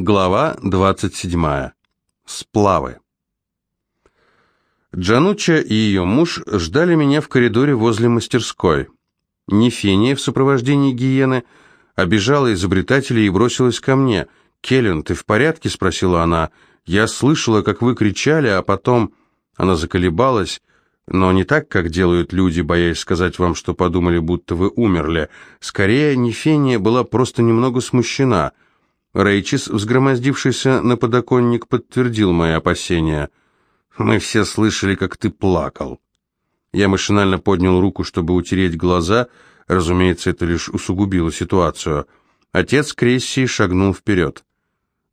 Глава 27. Сплавы. Джануча и ее муж ждали меня в коридоре возле мастерской. Нефения в сопровождении гиены обижала изобретателей и бросилась ко мне. «Келлен, ты в порядке?» — спросила она. «Я слышала, как вы кричали, а потом...» Она заколебалась, но не так, как делают люди, боясь сказать вам, что подумали, будто вы умерли. Скорее, Нефения была просто немного смущена. Рейчис, взгромоздившийся на подоконник, подтвердил мои опасения. «Мы все слышали, как ты плакал». Я машинально поднял руку, чтобы утереть глаза. Разумеется, это лишь усугубило ситуацию. Отец Крессии шагнул вперед.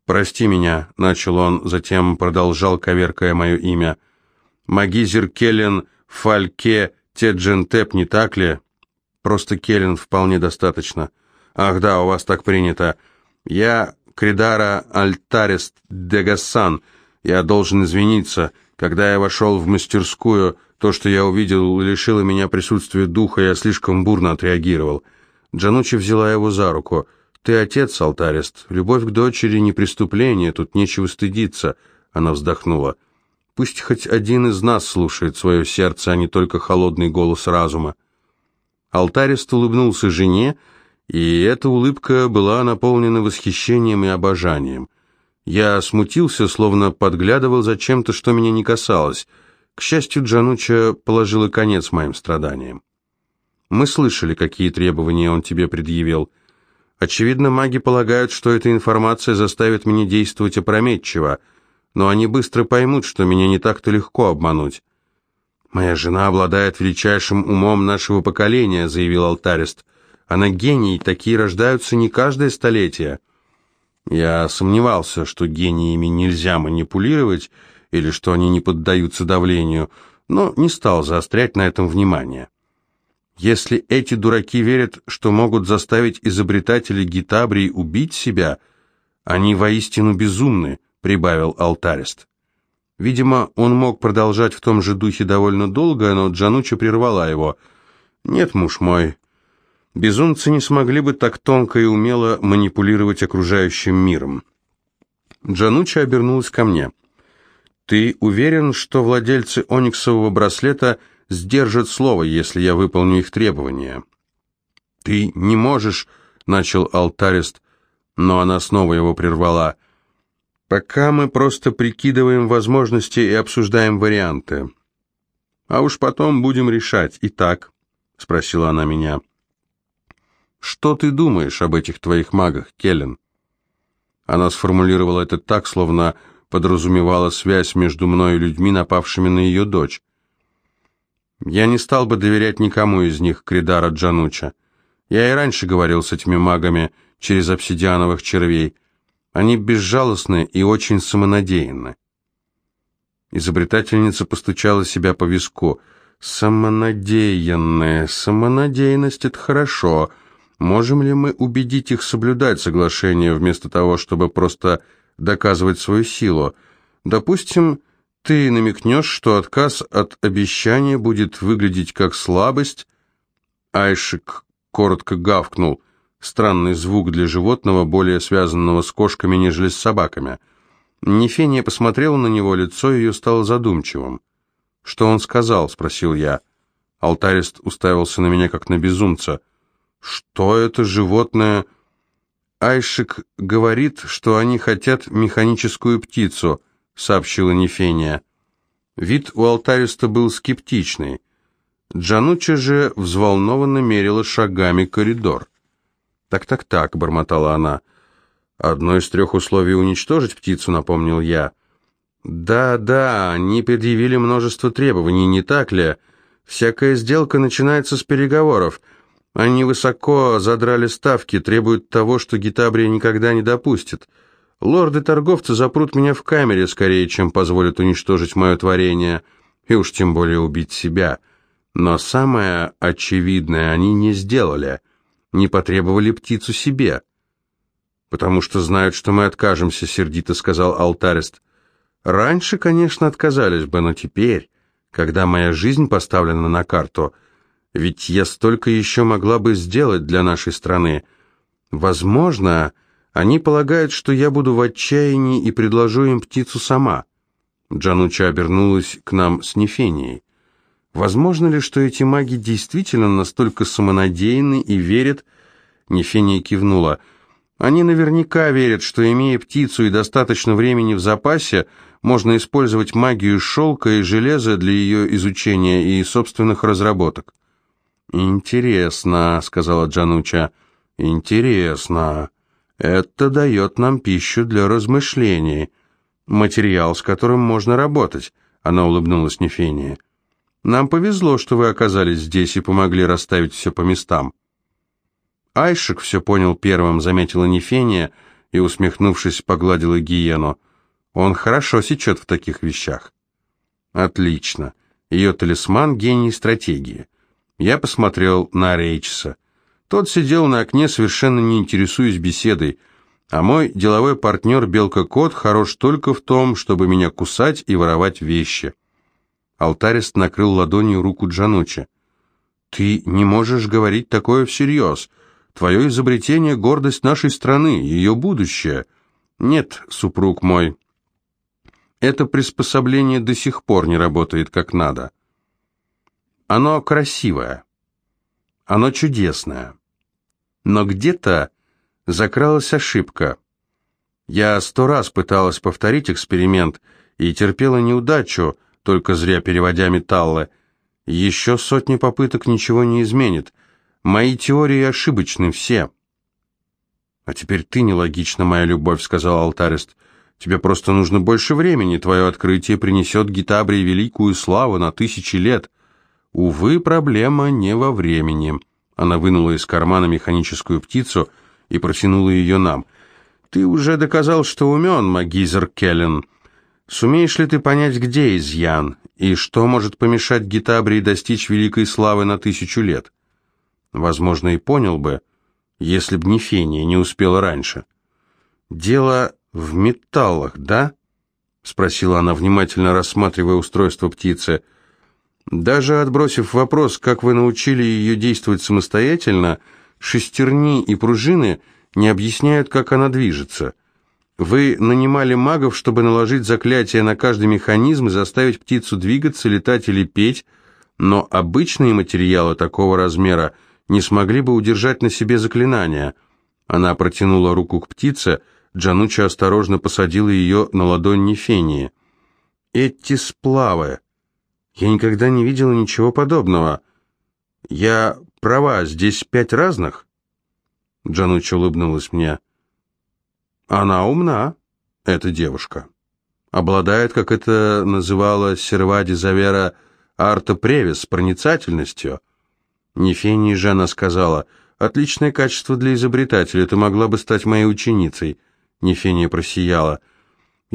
«Прости меня», — начал он, затем продолжал, коверкая мое имя — Магизер Келлен Фальке Теджентеп, не так ли? Просто Келлен вполне достаточно. Ах да, у вас так принято. Я Кридара Альтарест Дегассан. Я должен извиниться. Когда я вошел в мастерскую, то, что я увидел, лишило меня присутствия духа, я слишком бурно отреагировал. Джанучи взяла его за руку. «Ты отец, Алтарест. Любовь к дочери не преступление, тут нечего стыдиться». Она вздохнула. Пусть хоть один из нас слушает свое сердце, а не только холодный голос разума. Алтарист улыбнулся жене, и эта улыбка была наполнена восхищением и обожанием. Я смутился, словно подглядывал за чем-то, что меня не касалось. К счастью, Джануча положила конец моим страданиям. Мы слышали, какие требования он тебе предъявил. Очевидно, маги полагают, что эта информация заставит меня действовать опрометчиво — но они быстро поймут, что меня не так-то легко обмануть. «Моя жена обладает величайшим умом нашего поколения», — заявил алтарист. «Она гений, такие рождаются не каждое столетие». Я сомневался, что гениями нельзя манипулировать или что они не поддаются давлению, но не стал заострять на этом внимание. Если эти дураки верят, что могут заставить изобретателей Гитабрии убить себя, они воистину безумны, прибавил алтарист. Видимо, он мог продолжать в том же духе довольно долго, но Джануча прервала его. «Нет, муж мой, безумцы не смогли бы так тонко и умело манипулировать окружающим миром». Джануча обернулась ко мне. «Ты уверен, что владельцы ониксового браслета сдержат слово, если я выполню их требования?» «Ты не можешь», — начал алтарист, но она снова его прервала. Пока мы просто прикидываем возможности и обсуждаем варианты. А уж потом будем решать. Итак, спросила она меня. Что ты думаешь об этих твоих магах, Келлен? Она сформулировала это так, словно подразумевала связь между мной и людьми, напавшими на ее дочь. Я не стал бы доверять никому из них, Кридара Джануча. Я и раньше говорил с этими магами через обсидиановых червей. Они безжалостны и очень самонадеянны. Изобретательница постучала себя по виску. «Самонадеянная. Самонадеянность — это хорошо. Можем ли мы убедить их соблюдать соглашение, вместо того, чтобы просто доказывать свою силу? Допустим, ты намекнешь, что отказ от обещания будет выглядеть как слабость?» Айшик коротко гавкнул. Странный звук для животного, более связанного с кошками, нежели с собаками. Нефения посмотрела на него, лицо ее стало задумчивым. «Что он сказал?» — спросил я. Алтарист уставился на меня, как на безумца. «Что это животное?» «Айшик говорит, что они хотят механическую птицу», — сообщила Нефения. Вид у алтариста был скептичный. Джануча же взволнованно мерила шагами коридор. «Так-так-так», — бормотала она. «Одно из трех условий уничтожить птицу», — напомнил я. «Да-да, они предъявили множество требований, не так ли? Всякая сделка начинается с переговоров. Они высоко задрали ставки, требуют того, что Гитабрия никогда не допустит. Лорды-торговцы запрут меня в камере скорее, чем позволят уничтожить мое творение, и уж тем более убить себя. Но самое очевидное они не сделали» не потребовали птицу себе. «Потому что знают, что мы откажемся», — сердито сказал алтарист. «Раньше, конечно, отказались бы, но теперь, когда моя жизнь поставлена на карту, ведь я столько еще могла бы сделать для нашей страны. Возможно, Они полагают, что я буду в отчаянии и предложу им птицу сама. Джануча обернулась к нам с Нефенией. Возможно ли, что эти маги действительно настолько самонадеянны и верят? Нефения кивнула. Они наверняка верят, что, имея птицу и достаточно времени в запасе, можно использовать магию шелка и железа для ее изучения и собственных разработок. «Интересно», — сказала Джануча, — «интересно. Это дает нам пищу для размышлений. Материал, с которым можно работать», — она улыбнулась Нефения. «Нам повезло, что вы оказались здесь и помогли расставить все по местам». Айшик все понял первым, заметила Нефения и, усмехнувшись, погладила гиену. Он хорошо сечет в таких вещах. Отлично. Ее талисман — гений стратегии. Я посмотрел на Рейчса. Тот сидел на окне, совершенно не интересуясь беседой, а мой деловой партнер Белка-Кот хорош только в том, чтобы меня кусать и воровать вещи. Алтарист накрыл ладонью руку Джанучи. «Ты не можешь говорить такое всерьез. Твое изобретение — гордость нашей страны, ее будущее». «Нет, супруг мой, это приспособление до сих пор не работает как надо. Оно красивое, оно чудесное. Но где-то закралась ошибка. Я сто раз пыталась повторить эксперимент и терпела неудачу, только зря переводя металлы. Еще сотни попыток ничего не изменит. Мои теории ошибочны все. «А теперь ты нелогична, моя любовь», — сказал алтарист. Тебе просто нужно больше времени, твое открытие принесет Гитабре великую славу на тысячи лет. Увы, проблема не во времени. Она вынула из кармана механическую птицу и протянула ее нам. Ты уже доказал, что умен, магизер Келлен. Сумеешь ли ты понять, где изъян, и что может помешать Гитабре достичь великой славы на тысячу лет? Возможно, и понял бы, если б не Фения не успела раньше. Дело «В металлах, да?» — спросила она, внимательно рассматривая устройство птицы. «Даже отбросив вопрос, как вы научили ее действовать самостоятельно, шестерни и пружины не объясняют, как она движется. Вы нанимали магов, чтобы наложить заклятие на каждый механизм и заставить птицу двигаться, летать или петь, но обычные материалы такого размера не смогли бы удержать на себе заклинания». Она протянула руку к птице — Джануча осторожно посадила ее на ладонь Нефении. «Эти сплавы! Я никогда не видела ничего подобного. Я права, здесь пять разных?» Джануча улыбнулась мне. «Она умна, эта девушка. Обладает, как это называла Сервади Завера, арта превис, проницательностью». Нефении же она сказала, «Отличное качество для изобретателя, ты могла бы стать моей ученицей». Нефения просияла.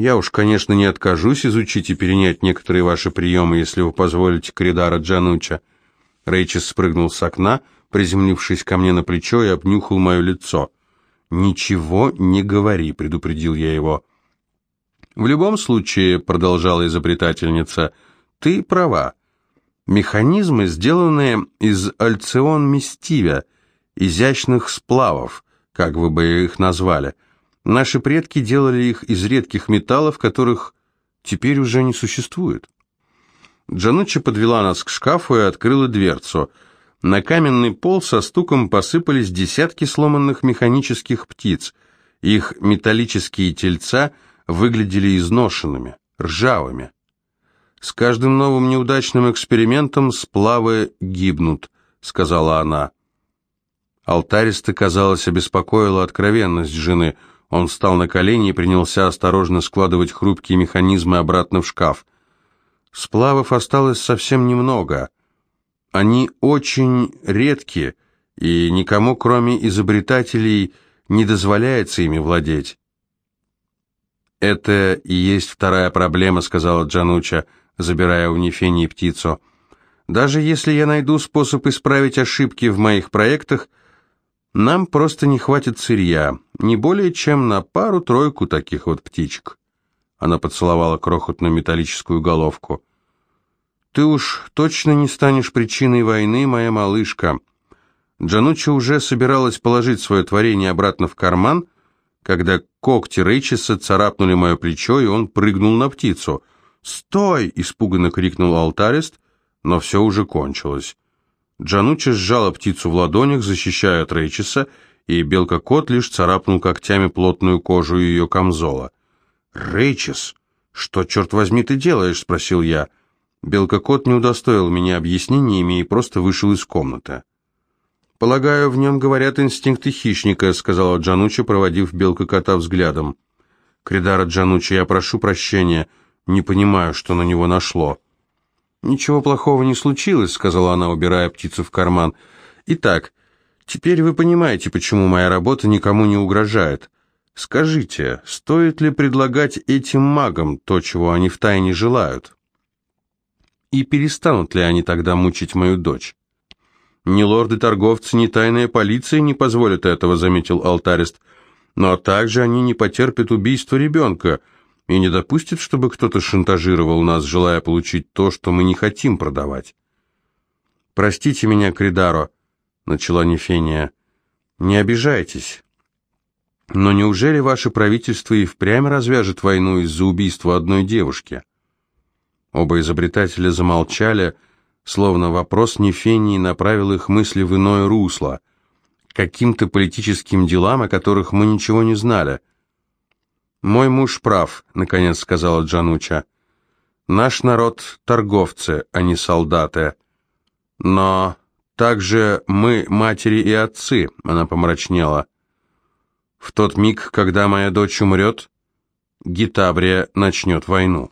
«Я уж, конечно, не откажусь изучить и перенять некоторые ваши приемы, если вы позволите, Коридара Джануча». Рейчес спрыгнул с окна, приземлившись ко мне на плечо и обнюхал мое лицо. «Ничего не говори», — предупредил я его. «В любом случае», — продолжала изобретательница, — «ты права. Механизмы, сделанные из альцион мистивя, изящных сплавов, как вы бы их назвали — Наши предки делали их из редких металлов, которых теперь уже не существует. Джануччи подвела нас к шкафу и открыла дверцу. На каменный пол со стуком посыпались десятки сломанных механических птиц. Их металлические тельца выглядели изношенными, ржавыми. «С каждым новым неудачным экспериментом сплавы гибнут», — сказала она. Алтариста, казалось, обеспокоила откровенность жены — он встал на колени и принялся осторожно складывать хрупкие механизмы обратно в шкаф. Сплавов осталось совсем немного. Они очень редкие, и никому, кроме изобретателей, не дозволяется ими владеть. «Это и есть вторая проблема», — сказала Джануча, забирая у Нефении птицу. «Даже если я найду способ исправить ошибки в моих проектах, — нам просто не хватит сырья, не более чем на пару-тройку таких вот птичек. Она поцеловала крохотную металлическую головку. Ты уж точно не станешь причиной войны, моя малышка. Джануча уже собиралась положить свое творение обратно в карман, когда когти Рейчеса царапнули мое плечо, и он прыгнул на птицу. «Стой!» — испуганно крикнул алтарист, но все уже кончилось. Джануча сжала птицу в ладонях, защищая от Рейчеса, и белка-кот лишь царапнул когтями плотную кожу ее камзола. «Рейчес, что, черт возьми, ты делаешь?» — спросил я. Белка-кот не удостоил меня объяснениями и просто вышел из комнаты. «Полагаю, в нем говорят инстинкты хищника», — сказала Джануча, проводив белка-кота взглядом. «Кридара Джануча, я прошу прощения, не понимаю, что на него нашло». «Ничего плохого не случилось», — сказала она, убирая птицу в карман. «Итак, теперь вы понимаете, почему моя работа никому не угрожает. Скажите, стоит ли предлагать этим магам то, чего они втайне желают?» И перестанут ли они тогда мучить мою дочь? Ни лорды-торговцы, ни тайная полиция не позволят этого, заметил алтарист. Но также они не потерпят убийства ребенка и не допустят, чтобы кто-то шантажировал нас, желая получить то, что мы не хотим продавать. «Простите меня, Кридаро», — начала Нефения. «Не обижайтесь. Но неужели ваше правительство и впрямь развяжет войну из-за убийства одной девушки?» Оба изобретателя замолчали, словно вопрос Нефении направил их мысли в иное русло, каким-то политическим делам, о которых мы ничего не знали. «Мой муж прав», — наконец сказала Джануча. «Наш народ — торговцы, а не солдаты. Но также мы матери и отцы», — она помрачнела. «В тот миг, когда моя дочь умрет, Гитабрия начнет войну».